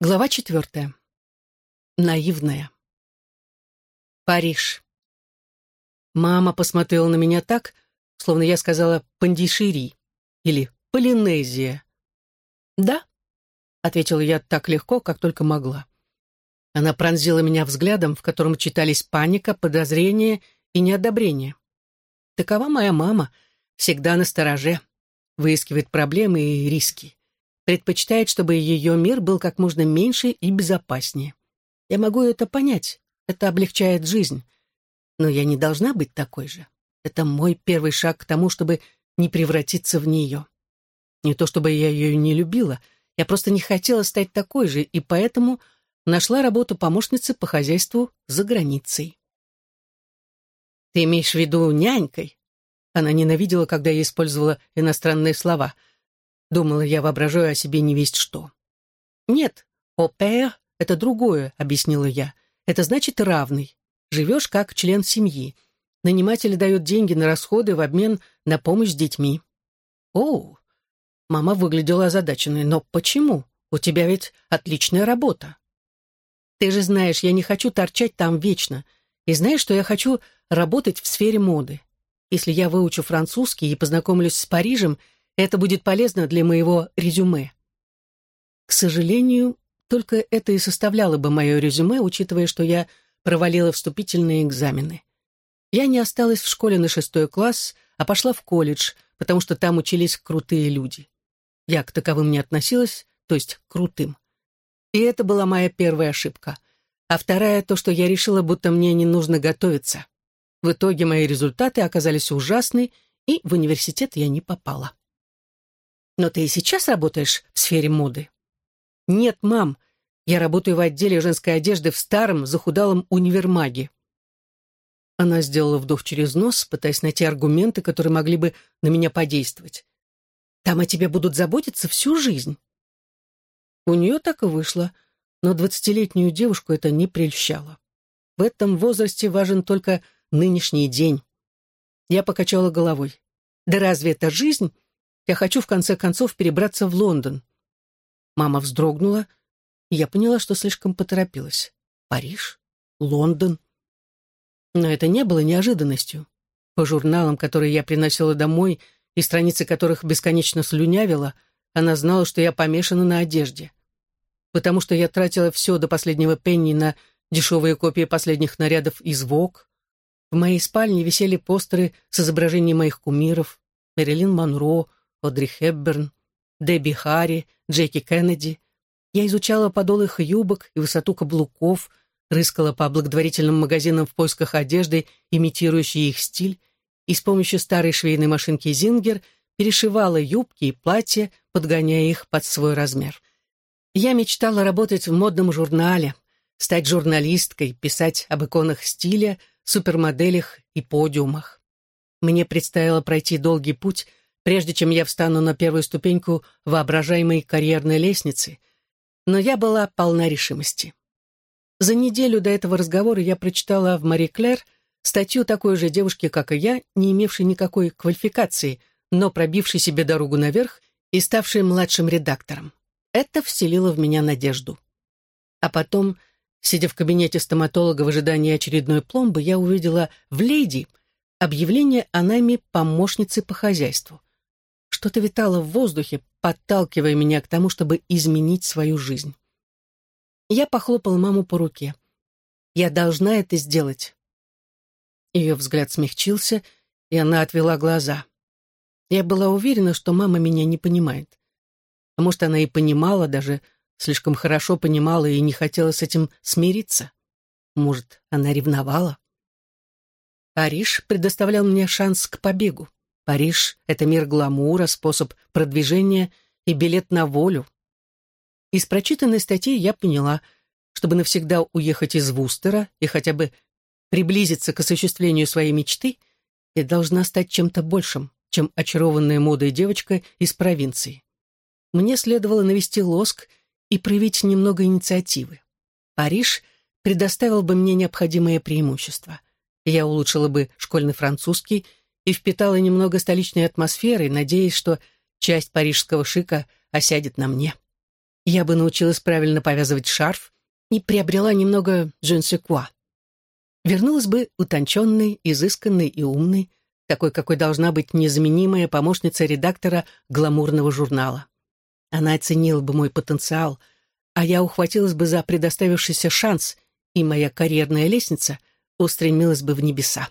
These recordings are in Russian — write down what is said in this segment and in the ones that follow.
Глава четвертая. Наивная. Париж. Мама посмотрела на меня так, словно я сказала «пандишири» или «полинезия». «Да», — ответила я так легко, как только могла. Она пронзила меня взглядом, в котором читались паника, подозрение и неодобрение. Такова моя мама, всегда на стороже, выискивает проблемы и риски предпочитает, чтобы ее мир был как можно меньше и безопаснее. Я могу это понять, это облегчает жизнь. Но я не должна быть такой же. Это мой первый шаг к тому, чтобы не превратиться в нее. Не то чтобы я ее не любила, я просто не хотела стать такой же, и поэтому нашла работу помощницы по хозяйству за границей. «Ты имеешь в виду нянькой?» Она ненавидела, когда я использовала иностранные слова — Думала, я воображаю о себе не весть что. «Нет, опер — это другое», — объяснила я. «Это значит равный. Живешь как член семьи. Наниматели дают деньги на расходы в обмен на помощь с детьми». «Оу!» Мама выглядела озадаченной. «Но почему? У тебя ведь отличная работа». «Ты же знаешь, я не хочу торчать там вечно. И знаешь, что я хочу работать в сфере моды. Если я выучу французский и познакомлюсь с Парижем — это будет полезно для моего резюме. К сожалению, только это и составляло бы мое резюме, учитывая, что я провалила вступительные экзамены. Я не осталась в школе на шестой класс, а пошла в колледж, потому что там учились крутые люди. Я к таковым не относилась, то есть к крутым. И это была моя первая ошибка. А вторая — то, что я решила, будто мне не нужно готовиться. В итоге мои результаты оказались ужасны, и в университет я не попала. Но ты и сейчас работаешь в сфере моды? Нет, мам, я работаю в отделе женской одежды в старом захудалом универмаге. Она сделала вдох через нос, пытаясь найти аргументы, которые могли бы на меня подействовать. Там о тебе будут заботиться всю жизнь. У нее так и вышло, но двадцатилетнюю девушку это не прельщало. В этом возрасте важен только нынешний день. Я покачала головой. Да разве это жизнь? Я хочу, в конце концов, перебраться в Лондон». Мама вздрогнула, и я поняла, что слишком поторопилась. Париж? Лондон? Но это не было неожиданностью. По журналам, которые я приносила домой, и страницы которых бесконечно слюнявила, она знала, что я помешана на одежде. Потому что я тратила все до последнего пенни на дешевые копии последних нарядов из ВОК. В моей спальне висели постеры с изображением моих кумиров, Мэрилин Монро, Одри Хепберн, Дебби Харри, Джеки Кеннеди. Я изучала подол их юбок и высоту каблуков, рыскала по благотворительным магазинам в поисках одежды, имитирующей их стиль, и с помощью старой швейной машинки «Зингер» перешивала юбки и платья, подгоняя их под свой размер. Я мечтала работать в модном журнале, стать журналисткой, писать об иконах стиля, супермоделях и подиумах. Мне предстояло пройти долгий путь прежде чем я встану на первую ступеньку воображаемой карьерной лестницы, но я была полна решимости. За неделю до этого разговора я прочитала в «Мари Клэр» статью такой же девушки, как и я, не имевшей никакой квалификации, но пробившей себе дорогу наверх и ставшей младшим редактором. Это вселило в меня надежду. А потом, сидя в кабинете стоматолога в ожидании очередной пломбы, я увидела в «Леди» объявление о найме помощницы по хозяйству. Что-то витало в воздухе, подталкивая меня к тому, чтобы изменить свою жизнь. Я похлопала маму по руке. «Я должна это сделать». Ее взгляд смягчился, и она отвела глаза. Я была уверена, что мама меня не понимает. А может, она и понимала, даже слишком хорошо понимала и не хотела с этим смириться. Может, она ревновала? Париж предоставлял мне шанс к побегу. Париж — это мир гламура, способ продвижения и билет на волю. Из прочитанной статьи я поняла, чтобы навсегда уехать из Вустера и хотя бы приблизиться к осуществлению своей мечты, я должна стать чем-то большим, чем очарованная модой девочка из провинции. Мне следовало навести лоск и проявить немного инициативы. Париж предоставил бы мне необходимое преимущество. Я улучшила бы школьный французский и впитала немного столичной атмосферы, надеясь, что часть парижского шика осядет на мне. я бы научилась правильно повязывать шарф и приобрела немного джинсекуа. Вернулась бы утонченной, изысканной и умной, такой, какой должна быть незаменимая помощница редактора гламурного журнала. Она оценила бы мой потенциал, а я ухватилась бы за предоставившийся шанс, и моя карьерная лестница устремилась бы в небеса.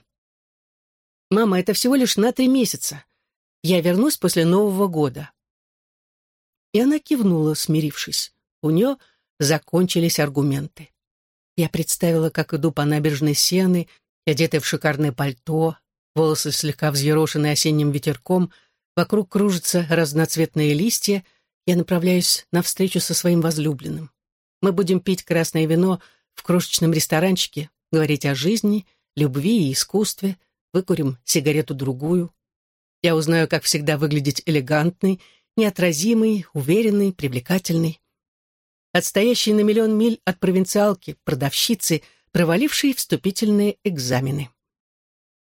«Мама, это всего лишь на три месяца. Я вернусь после Нового года». И она кивнула, смирившись. У нее закончились аргументы. Я представила, как иду по набережной Сены, одетая в шикарное пальто, волосы слегка взъерошены осенним ветерком, вокруг кружатся разноцветные листья, я направляюсь навстречу со своим возлюбленным. Мы будем пить красное вино в крошечном ресторанчике, говорить о жизни, любви и искусстве, выкурим сигарету-другую. Я узнаю, как всегда, выглядеть элегантный, неотразимый, уверенный, привлекательный. Отстоящий на миллион миль от провинциалки, продавщицы, провалившей вступительные экзамены.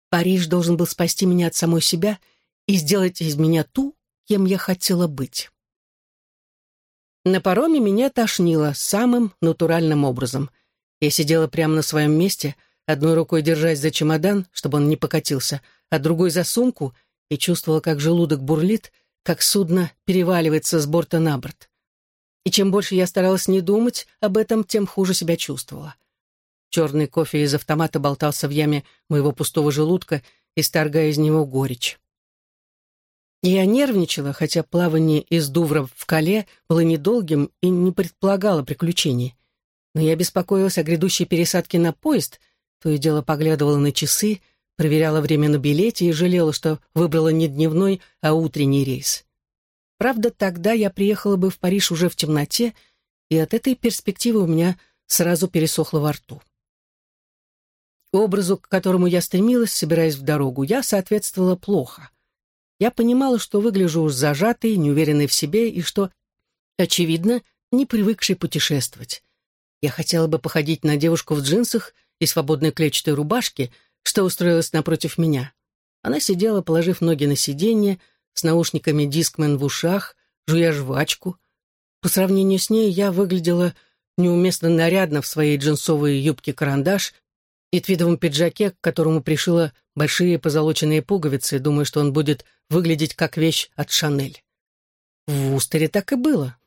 Париж должен был спасти меня от самой себя и сделать из меня ту, кем я хотела быть. На пароме меня тошнило самым натуральным образом. Я сидела прямо на своем месте, одной рукой держась за чемодан, чтобы он не покатился, а другой за сумку, и чувствовала, как желудок бурлит, как судно переваливается с борта на борт. И чем больше я старалась не думать об этом, тем хуже себя чувствовала. Черный кофе из автомата болтался в яме моего пустого желудка, исторгая из него горечь. Я нервничала, хотя плавание из Дувра в Кале было недолгим и не предполагало приключений. Но я беспокоилась о грядущей пересадке на поезд, то и дело поглядывала на часы, проверяла время на билете и жалела, что выбрала не дневной, а утренний рейс. Правда, тогда я приехала бы в Париж уже в темноте, и от этой перспективы у меня сразу пересохло во рту. Образу, к которому я стремилась, собираясь в дорогу, я соответствовала плохо. Я понимала, что выгляжу уж зажатой, неуверенной в себе и что, очевидно, не привыкшей путешествовать. Я хотела бы походить на девушку в джинсах и свободной клетчатой рубашке, что устроилась напротив меня. Она сидела, положив ноги на сиденье, с наушниками дискмен в ушах, жуя жвачку. По сравнению с ней я выглядела неуместно нарядно в своей джинсовой юбке-карандаш и твидовом пиджаке, к которому пришила большие позолоченные пуговицы, думая, что он будет выглядеть как вещь от Шанель. В Устере так и было.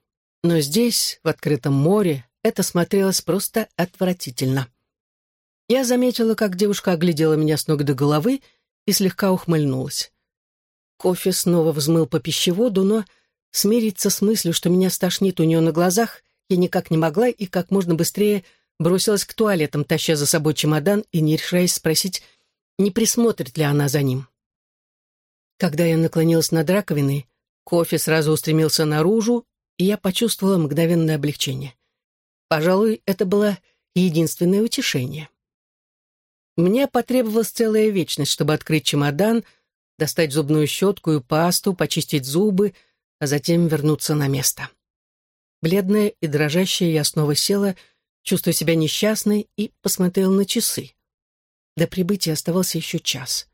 Но здесь, в открытом море, это смотрелось просто отвратительно. Я заметила, как девушка оглядела меня с ног до головы и слегка ухмыльнулась. Кофе снова взмыл по пищеводу, но смириться с мыслью, что меня стошнит у нее на глазах, я никак не могла и как можно быстрее бросилась к туалетам, таща за собой чемодан и не решаясь спросить, не присмотрит ли она за ним. Когда я наклонилась над раковиной, кофе сразу устремился наружу, и я почувствовала мгновенное облегчение. Пожалуй, это было единственное утешение. Мне потребовалась целая вечность, чтобы открыть чемодан, достать зубную щетку и пасту, почистить зубы, а затем вернуться на место. Бледная и дрожащая я снова села, чувствуя себя несчастной, и посмотрел на часы. До прибытия оставался еще час.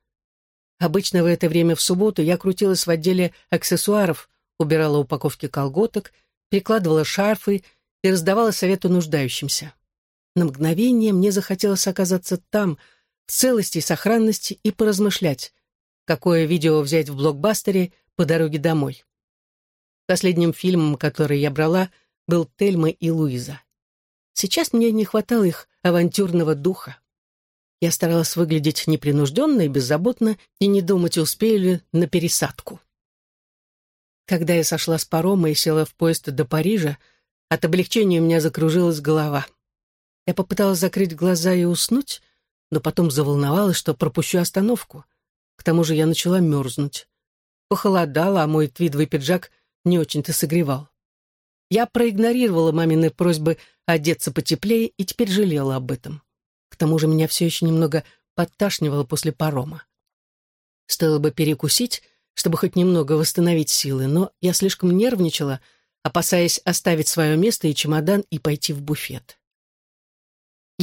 Обычно в это время в субботу я крутилась в отделе аксессуаров, убирала упаковки колготок, перекладывала шарфы и раздавала советы нуждающимся. На мгновение мне захотелось оказаться там, в целости и сохранности, и поразмышлять, какое видео взять в блокбастере по дороге домой. Последним фильмом, который я брала, был «Тельма и Луиза». Сейчас мне не хватало их авантюрного духа. Я старалась выглядеть непринужденно и беззаботно и не думать, успею ли на пересадку. Когда я сошла с парома и села в поезд до Парижа, от облегчения у меня закружилась голова. Я попыталась закрыть глаза и уснуть, но потом заволновалась, что пропущу остановку. К тому же я начала мерзнуть. Похолодало, а мой твидовый пиджак не очень-то согревал. Я проигнорировала мамины просьбы одеться потеплее и теперь жалела об этом. К тому же меня все еще немного подташнивало после парома. Стоило бы перекусить, чтобы хоть немного восстановить силы, но я слишком нервничала, опасаясь оставить свое место и чемодан и пойти в буфет.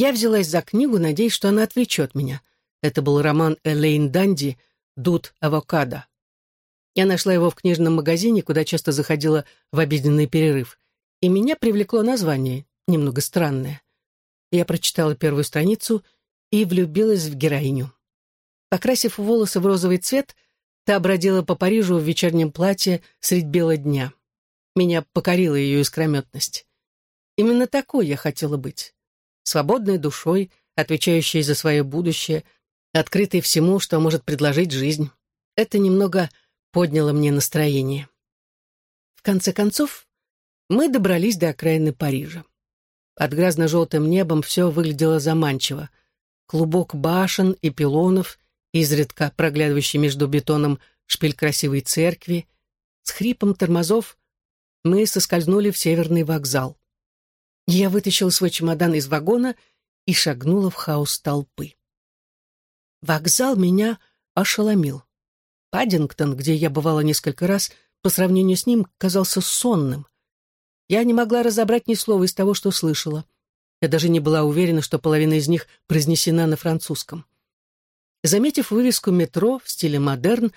Я взялась за книгу, надеясь, что она отвлечет меня. Это был роман Элейн Данди «Дуд авокадо». Я нашла его в книжном магазине, куда часто заходила в обеденный перерыв, И меня привлекло название, немного странное. Я прочитала первую страницу и влюбилась в героиню. Покрасив волосы в розовый цвет, та бродила по Парижу в вечернем платье средь бела дня. Меня покорила ее искрометность. Именно такой я хотела быть. Свободной душой, отвечающей за свое будущее, открытой всему, что может предложить жизнь. Это немного подняло мне настроение. В конце концов, мы добрались до окраины Парижа. Под грязно-желтым небом все выглядело заманчиво. Клубок башен и пилонов, изредка проглядывающий между бетоном шпиль красивой церкви. С хрипом тормозов мы соскользнули в северный вокзал. Я вытащила свой чемодан из вагона и шагнула в хаос толпы. Вокзал меня ошеломил. Паддингтон, где я бывала несколько раз, по сравнению с ним казался сонным. Я не могла разобрать ни слова из того, что слышала. Я даже не была уверена, что половина из них произнесена на французском. Заметив вывеску метро в стиле модерн,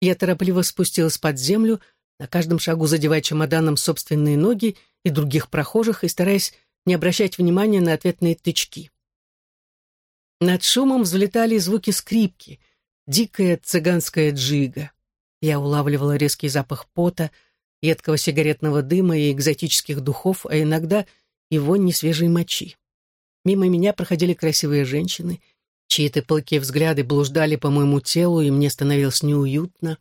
я торопливо спустилась под землю, на каждом шагу задевая чемоданом собственные ноги и других прохожих и стараясь не обращать внимания на ответные тычки. Над шумом взлетали звуки скрипки, дикая цыганская джига. Я улавливала резкий запах пота, едкого сигаретного дыма и экзотических духов, а иногда и вонь несвежей мочи. Мимо меня проходили красивые женщины, чьи-то пылкие взгляды блуждали по моему телу, и мне становилось неуютно.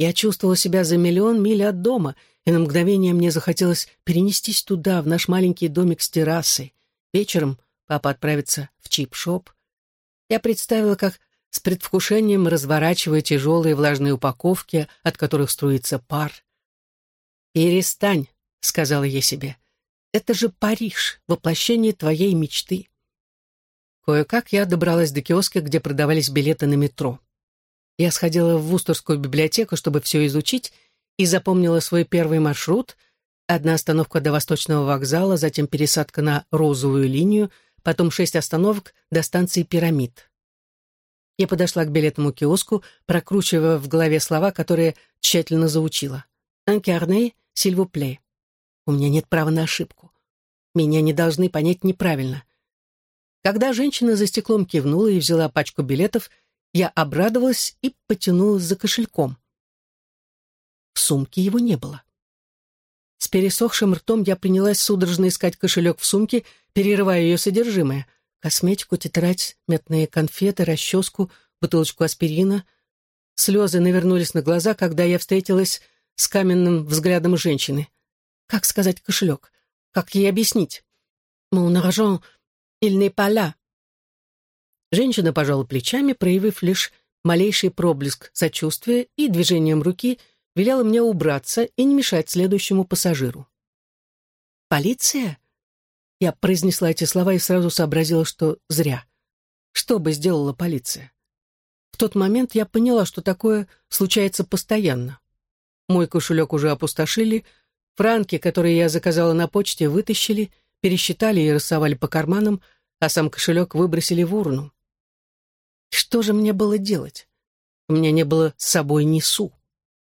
Я чувствовала себя за миллион миль от дома, и на мгновение мне захотелось перенестись туда, в наш маленький домик с террасой. Вечером папа отправится в чип-шоп. Я представила, как с предвкушением разворачивая тяжелые влажные упаковки, от которых струится пар. «Перестань», — сказала я себе, — «это же Париж, воплощение твоей мечты». Кое-как я добралась до киоска, где продавались билеты на метро. Я сходила в Вустерскую библиотеку, чтобы все изучить, и запомнила свой первый маршрут, одна остановка до Восточного вокзала, затем пересадка на розовую линию, потом шесть остановок до станции «Пирамид». Я подошла к билетному киоску, прокручивая в голове слова, которые тщательно заучила. «Инкарне, сильвупле». У меня нет права на ошибку. Меня не должны понять неправильно. Когда женщина за стеклом кивнула и взяла пачку билетов, я обрадовалась и потянулась за кошельком. В сумке его не было. С пересохшим ртом я принялась судорожно искать кошелек в сумке, перерывая ее содержимое. Косметику, тетрадь, мятные конфеты, расческу, бутылочку аспирина. Слезы навернулись на глаза, когда я встретилась с каменным взглядом женщины. Как сказать кошелек? Как ей объяснить? «Mon argent, il n'est pas là». Женщина пожала плечами, проявив лишь малейший проблеск сочувствия и движением руки велела мне убраться и не мешать следующему пассажиру. «Полиция?» Я произнесла эти слова и сразу сообразила, что зря. Что бы сделала полиция? В тот момент я поняла, что такое случается постоянно. Мой кошелек уже опустошили, франки, которые я заказала на почте, вытащили, пересчитали и рассовали по карманам, а сам кошелек выбросили в урну. Что же мне было делать? У меня не было с собой ни су.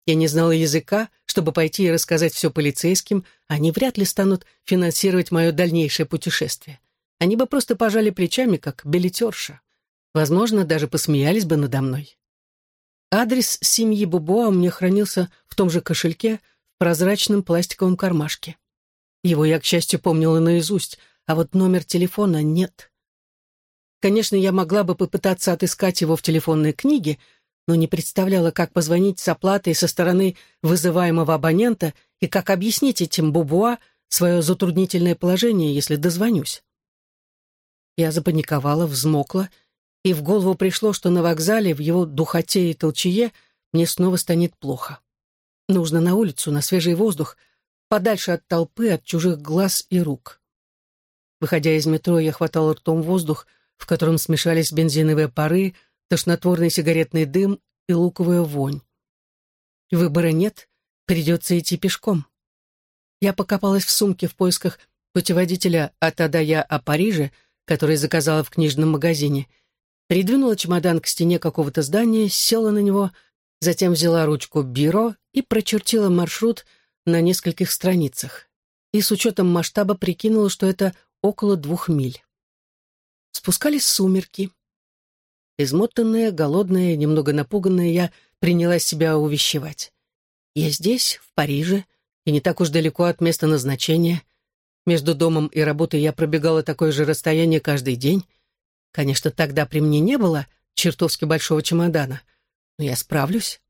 Я не знала языка, чтобы пойти и рассказать все полицейским, они вряд ли станут финансировать мое дальнейшее путешествие. Они бы просто пожали плечами, как билетерша. Возможно, даже посмеялись бы надо мной. Адрес семьи Бубуа у меня хранился в том же кошельке в прозрачном пластиковом кармашке. Его я, к счастью, помнила наизусть, а вот номер телефона нет. Конечно, я могла бы попытаться отыскать его в телефонной книге, но не представляла, как позвонить с оплатой со стороны вызываемого абонента и как объяснить этим Бубуа свое затруднительное положение, если дозвонюсь. Я запаниковала, взмокла и в голову пришло, что на вокзале, в его духоте и толчее, мне снова станет плохо. Нужно на улицу, на свежий воздух, подальше от толпы, от чужих глаз и рук. Выходя из метро, я хватала ртом воздух, в котором смешались бензиновые пары, тошнотворный сигаретный дым и луковая вонь. Выбора нет, придется идти пешком. Я покопалась в сумке в поисках путеводителя от Адая о Париже, который заказала в книжном магазине, Придвинула чемодан к стене какого-то здания, села на него, затем взяла ручку бюро и прочертила маршрут на нескольких страницах. и с учетом масштаба прикинула, что это около двух миль. Спускались сумерки. Измотанная, голодная, немного напуганная, я принялась себя увещевать. Я здесь, в Париже, и не так уж далеко от места назначения. Между домом и работой я пробегала такое же расстояние каждый день. Конечно, тогда при мне не было чертовски большого чемодана, но я справлюсь.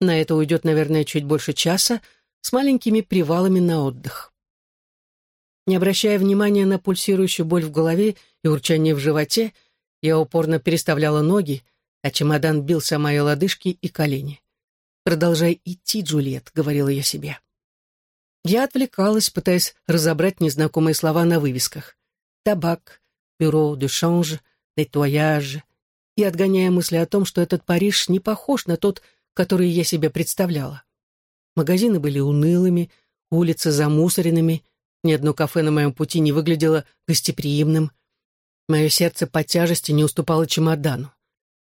На это уйдет, наверное, чуть больше часа, с маленькими привалами на отдых. Не обращая внимания на пульсирующую боль в голове и урчание в животе, я упорно переставляла ноги, а чемодан бился о мои лодыжки и колени. «Продолжай идти, Джульет», — говорила я себе. Я отвлекалась, пытаясь разобрать незнакомые слова на вывесках. Табак, бюро де шанж, нетуаяж. И отгоняя мысли о том, что этот Париж не похож на тот, который я себе представляла. Магазины были унылыми, улицы замусоренными, ни одно кафе на моем пути не выглядело гостеприимным. Мое сердце по тяжести не уступало чемодану.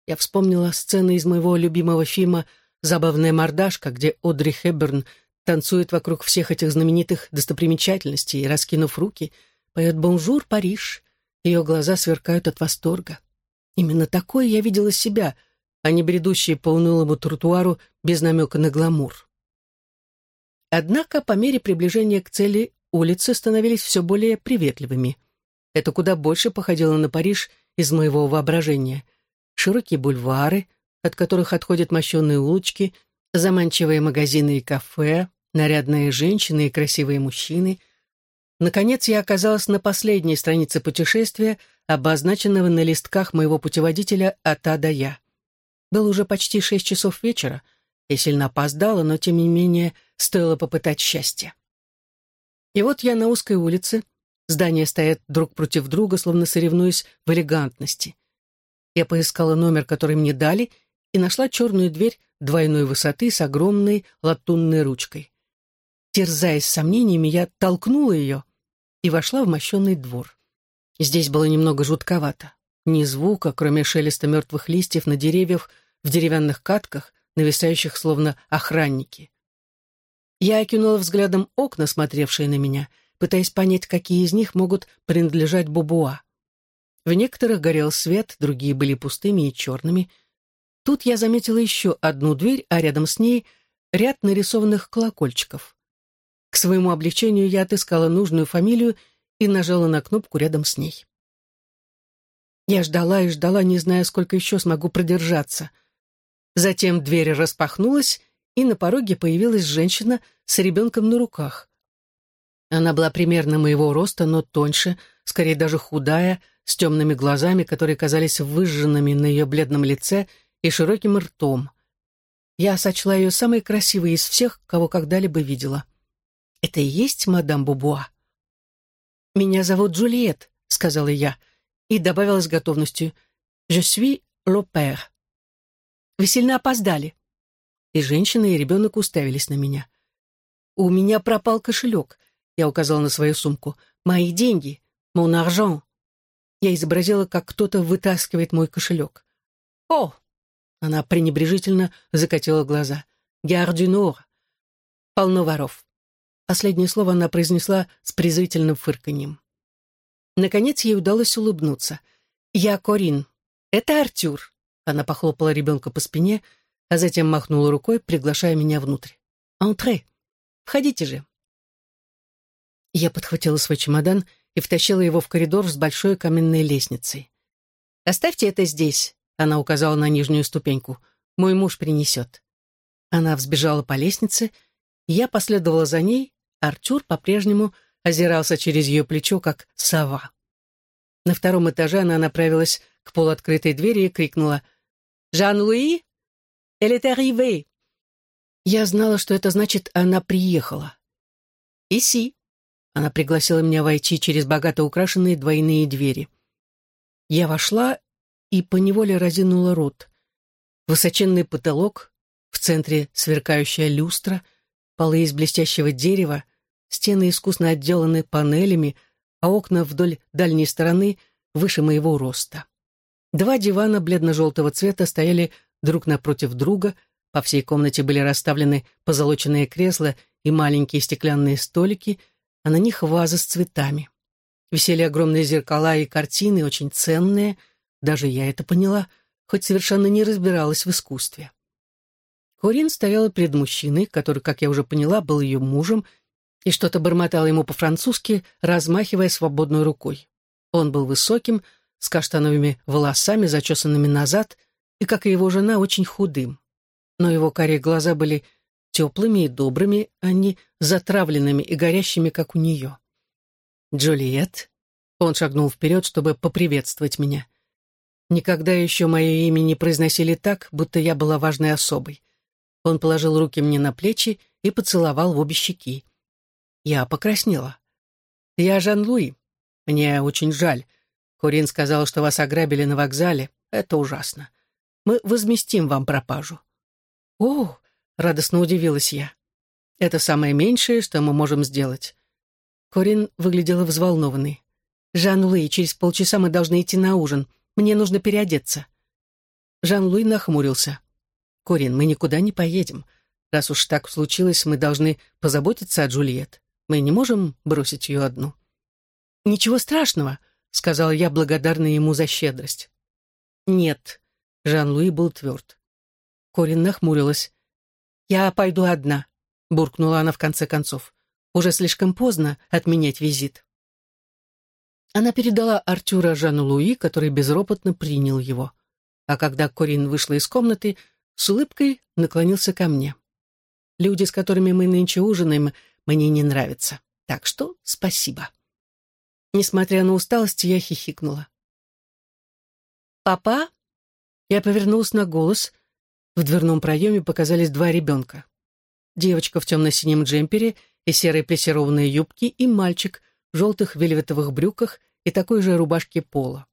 Я вспомнила сцены из моего любимого фильма «Забавная мордашка», где Одри Хепберн танцует вокруг всех этих знаменитых достопримечательностей и, раскинув руки, поет «Bonjour, Париж». Ее глаза сверкают от восторга. Именно такой я видела себя, а не бредущей по унылому тротуару без намека на гламур. Однако по мере приближения к цели улицы становились все более приветливыми. Это куда больше походило на Париж из моего воображения. Широкие бульвары, от которых отходят мощенные улочки, заманчивые магазины и кафе, нарядные женщины и красивые мужчины. Наконец я оказалась на последней странице путешествия, обозначенного на листках моего путеводителя от А до Я. Было уже почти шесть часов вечера. Я сильно опоздала, но, тем не менее, стоило попытать счастье. И вот я на узкой улице. Здания стоят друг против друга, словно соревнуясь в элегантности. Я поискала номер, который мне дали, и нашла черную дверь двойной высоты с огромной латунной ручкой. Терзаясь сомнениями, я толкнула ее и вошла в мощенный двор. Здесь было немного жутковато. Ни звука, кроме шелеста мертвых листьев на деревьях в деревянных катках, нависающих словно охранники. Я окинула взглядом окна, смотревшие на меня, пытаясь понять, какие из них могут принадлежать Бубуа. В некоторых горел свет, другие были пустыми и черными. Тут я заметила еще одну дверь, а рядом с ней ряд нарисованных колокольчиков. К своему облегчению я отыскала нужную фамилию и нажала на кнопку рядом с ней. Я ждала и ждала, не зная, сколько еще смогу продержаться. Затем дверь распахнулась, и на пороге появилась женщина с ребенком на руках. Она была примерно моего роста, но тоньше, скорее даже худая, с темными глазами, которые казались выжженными на ее бледном лице и широким ртом. Я сочла ее самой красивой из всех, кого когда-либо видела. Это и есть мадам Бубуа?» «Меня зовут Джульет», — сказала я, и добавила с готовностью «Je suis l'opère». «Вы сильно опоздали». И женщина, и ребенок уставились на меня. «У меня пропал кошелек», — я указала на свою сумку. «Мои деньги, mon argent». Я изобразила, как кто-то вытаскивает мой кошелек. «О!» — она пренебрежительно закатила глаза. «Гare du Nord». Полно воров. Последнее слово она произнесла с презрительным фырканьем. Наконец ей удалось улыбнуться. «Я Корин. Это Артюр». Она похлопала ребенка по спине, а затем махнула рукой, приглашая меня внутрь. «Антре! Входите же!» Я подхватила свой чемодан и втащила его в коридор с большой каменной лестницей. «Оставьте это здесь», — она указала на нижнюю ступеньку. «Мой муж принесет». Она взбежала по лестнице, я последовала за ней, Артур по-прежнему озирался через ее плечо, как сова. На втором этаже она направилась к полуоткрытой двери и крикнула «Жан-Луи? Elle est arrivée!» Я знала, что это значит «она приехала». «Иси!» Она пригласила меня войти через богато украшенные двойные двери. Я вошла и поневоле разинула рот. Высоченный потолок, в центре сверкающая люстра, полы из блестящего дерева, Стены искусно отделаны панелями, а окна вдоль дальней стороны выше моего роста. Два дивана бледно-желтого цвета стояли друг напротив друга, по всей комнате были расставлены позолоченные кресла и маленькие стеклянные столики, а на них вазы с цветами. Висели огромные зеркала и картины, очень ценные, даже я это поняла, хоть совершенно не разбиралась в искусстве. Корин стояла перед мужчиной, который, как я уже поняла, был ее мужем, и что-то бормотала ему по-французски, размахивая свободной рукой. Он был высоким, с каштановыми волосами, зачесанными назад, и, как и его жена, очень худым. Но его карие глаза были теплыми и добрыми, а не затравленными и горящими, как у нее. «Джульет?» Он шагнул вперед, чтобы поприветствовать меня. Никогда еще мое имя не произносили так, будто я была важной особой. Он положил руки мне на плечи и поцеловал в обе щеки. Я покраснела. «Я Жан-Луи. Мне очень жаль. Курин сказал, что вас ограбили на вокзале. Это ужасно. Мы возместим вам пропажу». «О!» — радостно удивилась я. «Это самое меньшее, что мы можем сделать». Корин выглядела взволнованной. «Жан-Луи, через полчаса мы должны идти на ужин. Мне нужно переодеться». Жан-Луи нахмурился. «Корин, мы никуда не поедем. Раз уж так случилось, мы должны позаботиться о Джульет. Мы не можем бросить ее одну». «Ничего страшного», — сказала я, благодарна ему за щедрость. «Нет», — Жан-Луи был тверд. Корин нахмурилась. «Я пойду одна», — буркнула она в конце концов. «Уже слишком поздно отменять визит». Она передала Артюра Жану Луи, который безропотно принял его. А когда Корин вышла из комнаты, с улыбкой наклонился ко мне. «Люди, с которыми мы нынче ужинаем, мне не нравятся. Так что спасибо». Несмотря на усталость, я хихикнула. «Папа?» Я повернулась на голос — в дверном проеме показались два ребенка. Девочка в темно-синем джемпере и серой плессированной юбке и мальчик в желтых вельветовых брюках и такой же рубашке пола.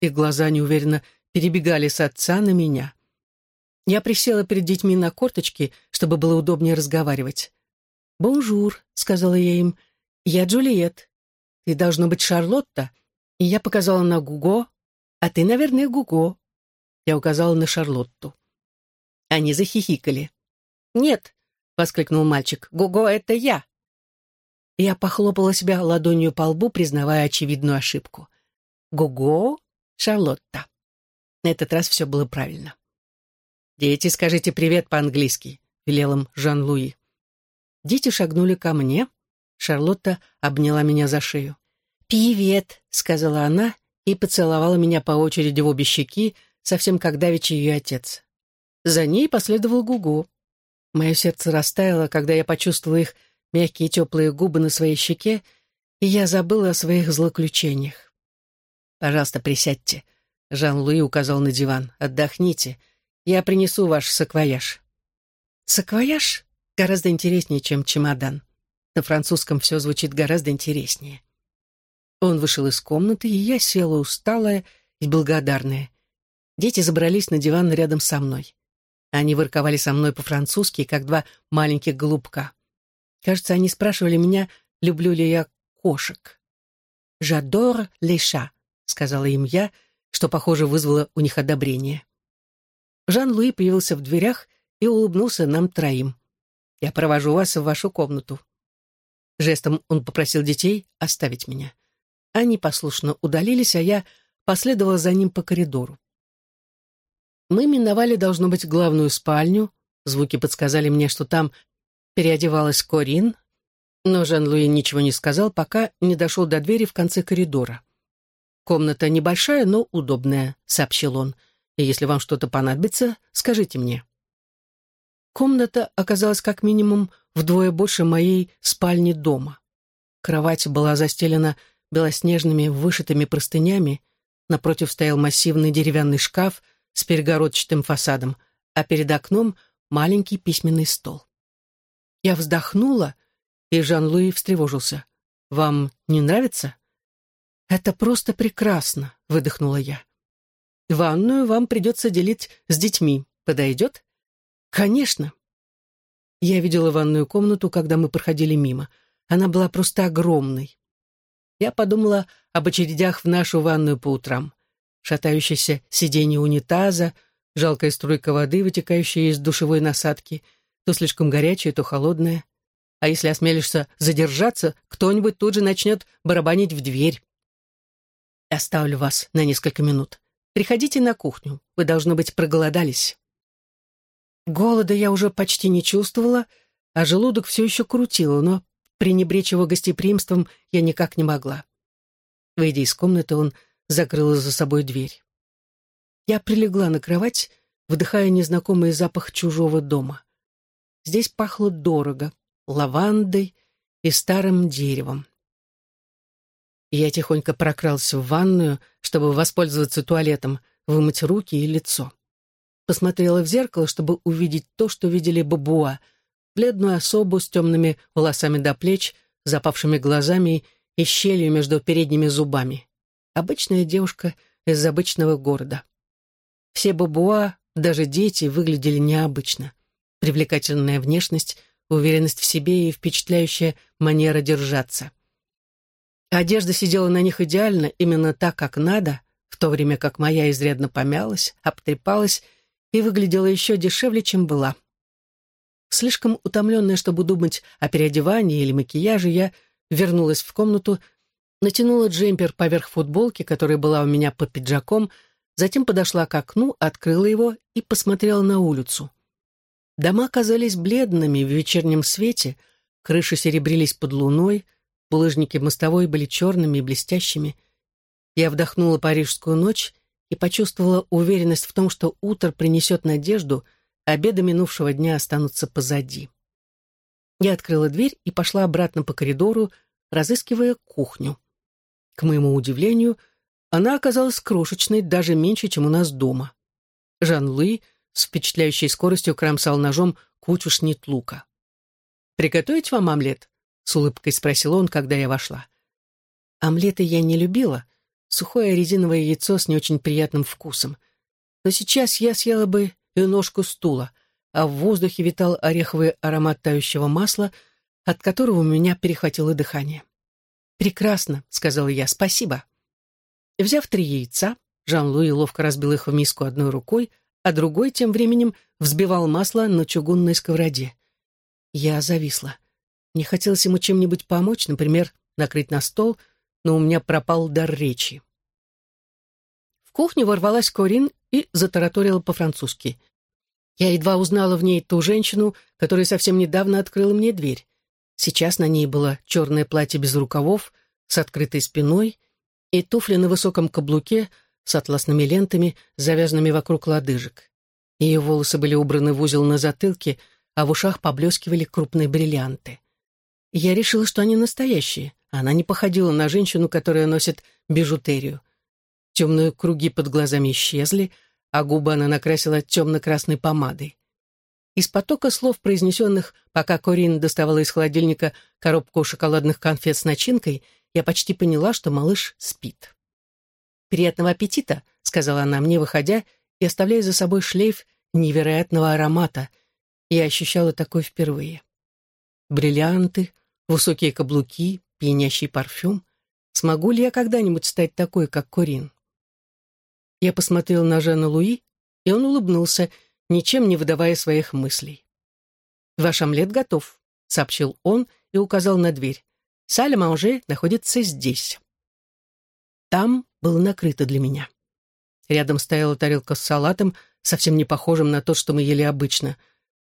Их глаза неуверенно перебегали с отца на меня. Я присела перед детьми на корточки, чтобы было удобнее разговаривать. «Bonjour», — сказала я им, — «я Джульет. Ты должна быть Шарлотта». И я показала на Гуго, а ты, наверное, Гуго. Я указала на Шарлотту. Они захихикали. «Нет», — воскликнул мальчик, — «Гуго, это я». Я похлопала себя ладонью по лбу, признавая очевидную ошибку. «Гуго, Шарлотта». На этот раз все было правильно. «Дети, скажите привет по-английски», — велел им Жан-Луи. Дети шагнули ко мне. Шарлотта обняла меня за шею. «Привет», — сказала она и поцеловала меня по очереди в обе щеки, совсем как давеча ее отец. За ней последовал Гугу. Мое сердце растаяло, когда я почувствовала их мягкие теплые губы на своей щеке, и я забыла о своих злоключениях. «Пожалуйста, присядьте», — Жан-Луи указал на диван. «Отдохните. Я принесу ваш саквояж». «Саквояж гораздо интереснее, чем чемодан. На французском все звучит гораздо интереснее». Он вышел из комнаты, и я села усталая и благодарная. Дети забрались на диван рядом со мной. Они ворковали со мной по-французски, как два маленьких голубка. Кажется, они спрашивали меня, люблю ли я кошек. «Жадор леша», — сказала им я, что, похоже, вызвало у них одобрение. Жан-Луи появился в дверях и улыбнулся нам троим. «Я провожу вас в вашу комнату». Жестом он попросил детей оставить меня. Они послушно удалились, а я последовала за ним по коридору. Мы миновали, должно быть, главную спальню. Звуки подсказали мне, что там переодевалась Корин, но Жан-Луи ничего не сказал, пока не дошел до двери в конце коридора. «Комната небольшая, но удобная», — сообщил он. «И если вам что-то понадобится, скажите мне». Комната оказалась как минимум вдвое больше моей спальни дома. Кровать была застелена белоснежными вышитыми простынями, напротив стоял массивный деревянный шкаф — с перегородчатым фасадом, а перед окном маленький письменный стол. Я вздохнула, и Жан-Луи встревожился. «Вам не нравится?» «Это просто прекрасно», — выдохнула я. «Ванную вам придется делить с детьми. Подойдет?» «Конечно». Я видела ванную комнату, когда мы проходили мимо. Она была просто огромной. Я подумала об очередях в нашу ванную по утрам шатающееся сиденье унитаза, жалкая струйка воды, вытекающая из душевой насадки, то слишком горячая, то холодная. а если осмелишься задержаться, кто-нибудь тут же начнет барабанить в дверь. Оставлю вас на несколько минут. Приходите на кухню, вы, должно быть, проголодались. Голода я уже почти не чувствовала, а желудок все еще крутило, но пренебречь его гостеприимством я никак не могла. Выйдя из комнаты, он закрыл за собой дверь. Я прилегла на кровать, вдыхая незнакомый запах чужого дома. Здесь пахло дорого, лавандой и старым деревом. Я тихонько прокрался в ванную, чтобы воспользоваться туалетом, вымыть руки и лицо. Посмотрела в зеркало, чтобы увидеть то, что видели бабуа, бледную особу с темными волосами до плеч, запавшими глазами и щелью между передними зубами. Обычная девушка из обычного города. Все бабуа, даже дети, выглядели необычно. Привлекательная внешность, уверенность в себе и впечатляющая манера держаться. Одежда сидела на них идеально, именно так, как надо, в то время как моя изрядно помялась, обтрепалась и выглядела еще дешевле, чем была. Слишком утомленная, чтобы думать о переодевании или макияже, я вернулась в комнату, натянула джемпер поверх футболки, которая была у меня под пиджаком, затем подошла к окну, открыла его и посмотрела на улицу. Дома казались бледными в вечернем свете, крыши серебрились под луной, булыжники мостовой были черными и блестящими. Я вдохнула парижскую ночь и почувствовала уверенность в том, что утро принесет надежду, а беды минувшего дня останутся позади. Я открыла дверь и пошла обратно по коридору, разыскивая кухню. К моему удивлению, она оказалась крошечной, даже меньше, чем у нас дома. Жан-Луи с впечатляющей скоростью кромсал ножом кучу шнит лука. «Приготовить вам омлет?» — с улыбкой спросил он, когда я вошла. Омлеты я не любила, сухое резиновое яйцо с не очень приятным вкусом. Но сейчас я съела бы и ножку стула, а в воздухе витал ореховый аромат тающего масла, от которого у меня перехватило дыхание. «Прекрасно», — сказала я, — «спасибо». Взяв три яйца, Жан-Луи ловко разбил их в миску одной рукой, а другой тем временем взбивал масло на чугунной сковороде. Я зависла. Не хотелось ему чем-нибудь помочь, например, накрыть на стол, но у меня пропал дар речи. В кухню ворвалась Корин и затараторила по-французски. Я едва узнала в ней ту женщину, которая совсем недавно открыла мне дверь. Сейчас на ней было черное платье без рукавов, с открытой спиной и туфли на высоком каблуке с атласными лентами, завязанными вокруг лодыжек. Ее волосы были убраны в узел на затылке, а в ушах поблескивали крупные бриллианты. Я решила, что они настоящие. Она не походила на женщину, которая носит бижутерию. Темные круги под глазами исчезли, а губы она накрасила темно-красной помадой. Из потока слов, произнесенных, пока Корин доставала из холодильника коробку шоколадных конфет с начинкой, я почти поняла, что малыш спит. «Приятного аппетита», — сказала она мне, выходя и оставляя за собой шлейф невероятного аромата. Я ощущала такой впервые. Бриллианты, высокие каблуки, пьянящий парфюм. Смогу ли я когда-нибудь стать такой, как Корин? Я посмотрел на Жана Луи, и он улыбнулся, ничем не выдавая своих мыслей. «Ваш омлет готов», — сообщил он и указал на дверь. «Саль манже находится здесь». Там было накрыто для меня. Рядом стояла тарелка с салатом, совсем не похожим на то, что мы ели обычно.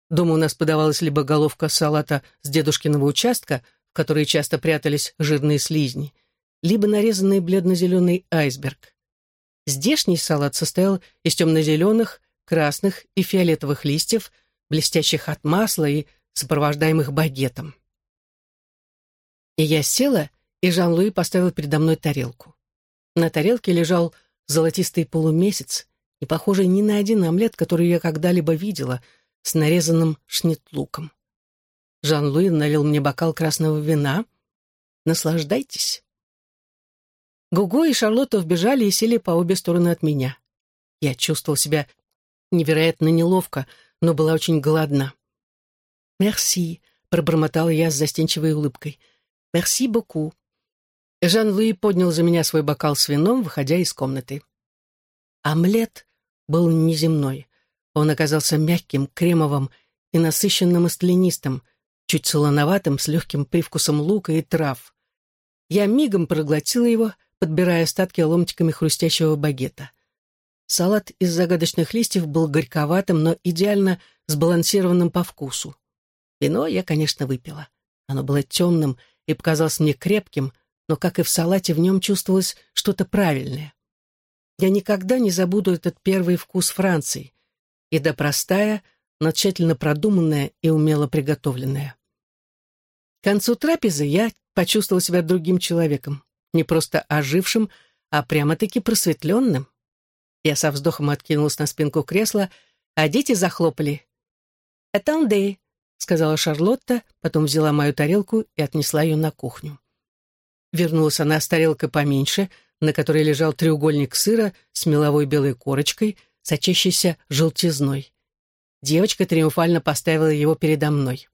Дома у нас подавалась либо головка салата с дедушкиного участка, в которой часто прятались жирные слизни, либо нарезанный бледно-зеленый айсберг. Здешний салат состоял из темно-зеленых, красных и фиолетовых листьев, блестящих от масла и сопровождаемых багетом. И я села, и Жан-Луи поставил передо мной тарелку. На тарелке лежал золотистый полумесяц, не похожий ни на один омлет, который я когда-либо видела, с нарезанным шнитлуком. Жан-Луи налил мне бокал красного вина. «Наслаждайтесь». Гуго и Шарлотта вбежали и сели по обе стороны от меня. Я чувствовал себя невероятно неловко, но была очень голодна. «Мерси», — пробормотала я с застенчивой улыбкой. «Мерси боку». Жан-Луи поднял за меня свой бокал с вином, выходя из комнаты. Омлет был неземной. Он оказался мягким, кремовым и насыщенным маслянистым, чуть солоноватым, с легким привкусом лука и трав. Я мигом проглотила его, подбирая остатки ломтиками хрустящего багета. Салат из загадочных листьев был горьковатым, но идеально сбалансированным по вкусу. Вино я, конечно, выпила. Оно было темным и показалось мне крепким, но, как и в салате, в нем чувствовалось что-то правильное. Я никогда не забуду этот первый вкус Франции. Еда простая, но тщательно продуманная и умело приготовленная. К концу трапезы я почувствовал себя другим человеком, не просто ожившим, а прямо-таки просветленным. Я со вздохом откинулась на спинку кресла, а дети захлопали. «Attendez», — сказала Шарлотта, потом взяла мою тарелку и отнесла ее на кухню. Вернулась она с тарелкой поменьше, на которой лежал треугольник сыра с меловой белой корочкой, сочащейся желтизной. Девочка триумфально поставила его передо мной.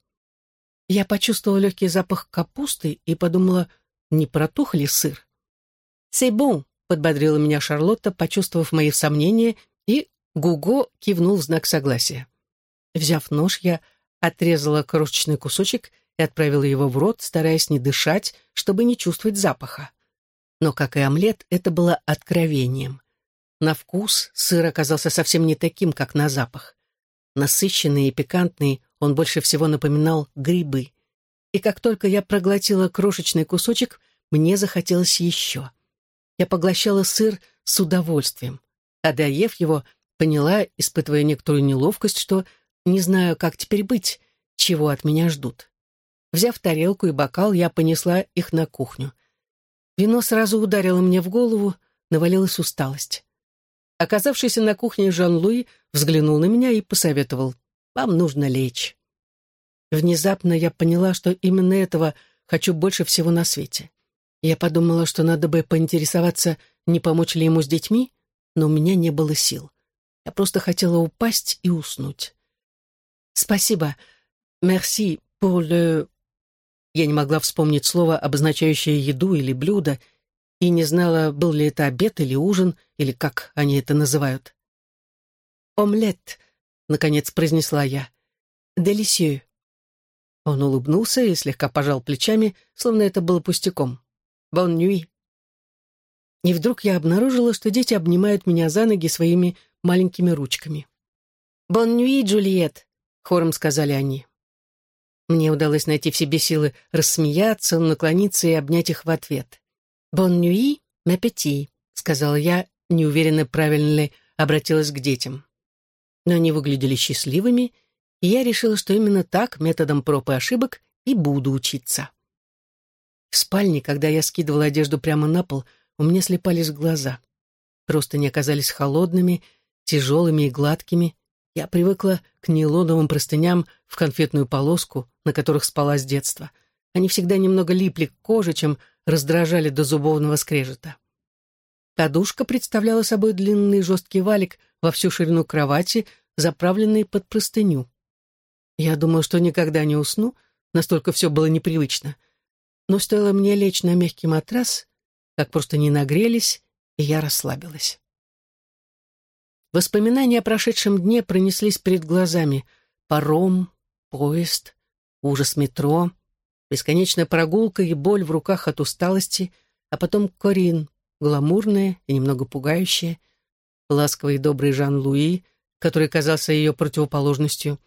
Я почувствовала легкий запах капусты и подумала, не протух ли сыр. «C'est bon», — подбодрила меня Шарлотта, почувствовав мои сомнения, и Гуго кивнул в знак согласия. Взяв нож, я отрезала крошечный кусочек и отправила его в рот, стараясь не дышать, чтобы не чувствовать запаха. Но, как и омлет, это было откровением. На вкус сыр оказался совсем не таким, как на запах. Насыщенный и пикантный, он больше всего напоминал грибы. И как только я проглотила крошечный кусочек, мне захотелось еще. Я поглощала сыр с удовольствием. А доев его, поняла, испытывая некоторую неловкость, что не знаю, как теперь быть, чего от меня ждут. Взяв тарелку и бокал, я понесла их на кухню. Вино сразу ударило мне в голову, навалилась усталость. Оказавшийся на кухне Жан-Луи взглянул на меня и посоветовал, «Вам нужно лечь». Внезапно я поняла, что именно этого хочу больше всего на свете. Я подумала, что надо бы поинтересоваться, не помочь ли ему с детьми, но у меня не было сил. Я просто хотела упасть и уснуть. «Спасибо. Merci pour le...» Я не могла вспомнить слово, обозначающее еду или блюдо, и не знала, был ли это обед или ужин, или как они это называют. «Омлет», — наконец произнесла я. «Делисью». Он улыбнулся и слегка пожал плечами, словно это было пустяком. «Бон нюи». И вдруг я обнаружила, что дети обнимают меня за ноги своими маленькими ручками. «Бон нюи, Джульет», хором сказали они. Мне удалось найти в себе силы рассмеяться, наклониться и обнять их в ответ. «Бон нюи, мапети», — сказала я, неуверенно, правильно ли обратилась к детям. Но они выглядели счастливыми, и я решила, что именно так, методом проб и ошибок, и буду учиться. В спальне, когда я скидывала одежду прямо на пол, у меня слепались глаза. Просто не оказались холодными, тяжелыми и гладкими, я привыкла к нейлоновым простыням в конфетную полоску, на которых спала с детства. Они всегда немного липли к коже, чем раздражали до зубовного скрежета. Подушка представляла собой длинный жесткий валик во всю ширину кровати, заправленный под простыню. Я думала, что никогда не усну, настолько все было непривычно. Но стоило мне лечь на мягкий матрас, как просто не нагрелись, и я расслабилась. Воспоминания о прошедшем дне пронеслись перед глазами. Паром, поезд, ужас метро, бесконечная прогулка и боль в руках от усталости, а потом Корин, гламурная и немного пугающая, ласковый и добрый Жан-Луи, который казался ее противоположностью,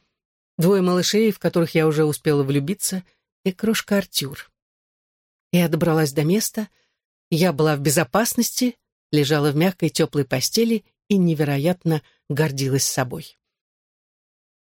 двое малышей, в которых я уже успела влюбиться, и крошка Артюр. Я добралась до места, я была в безопасности, лежала в мягкой теплой постели и невероятно гордилась собой.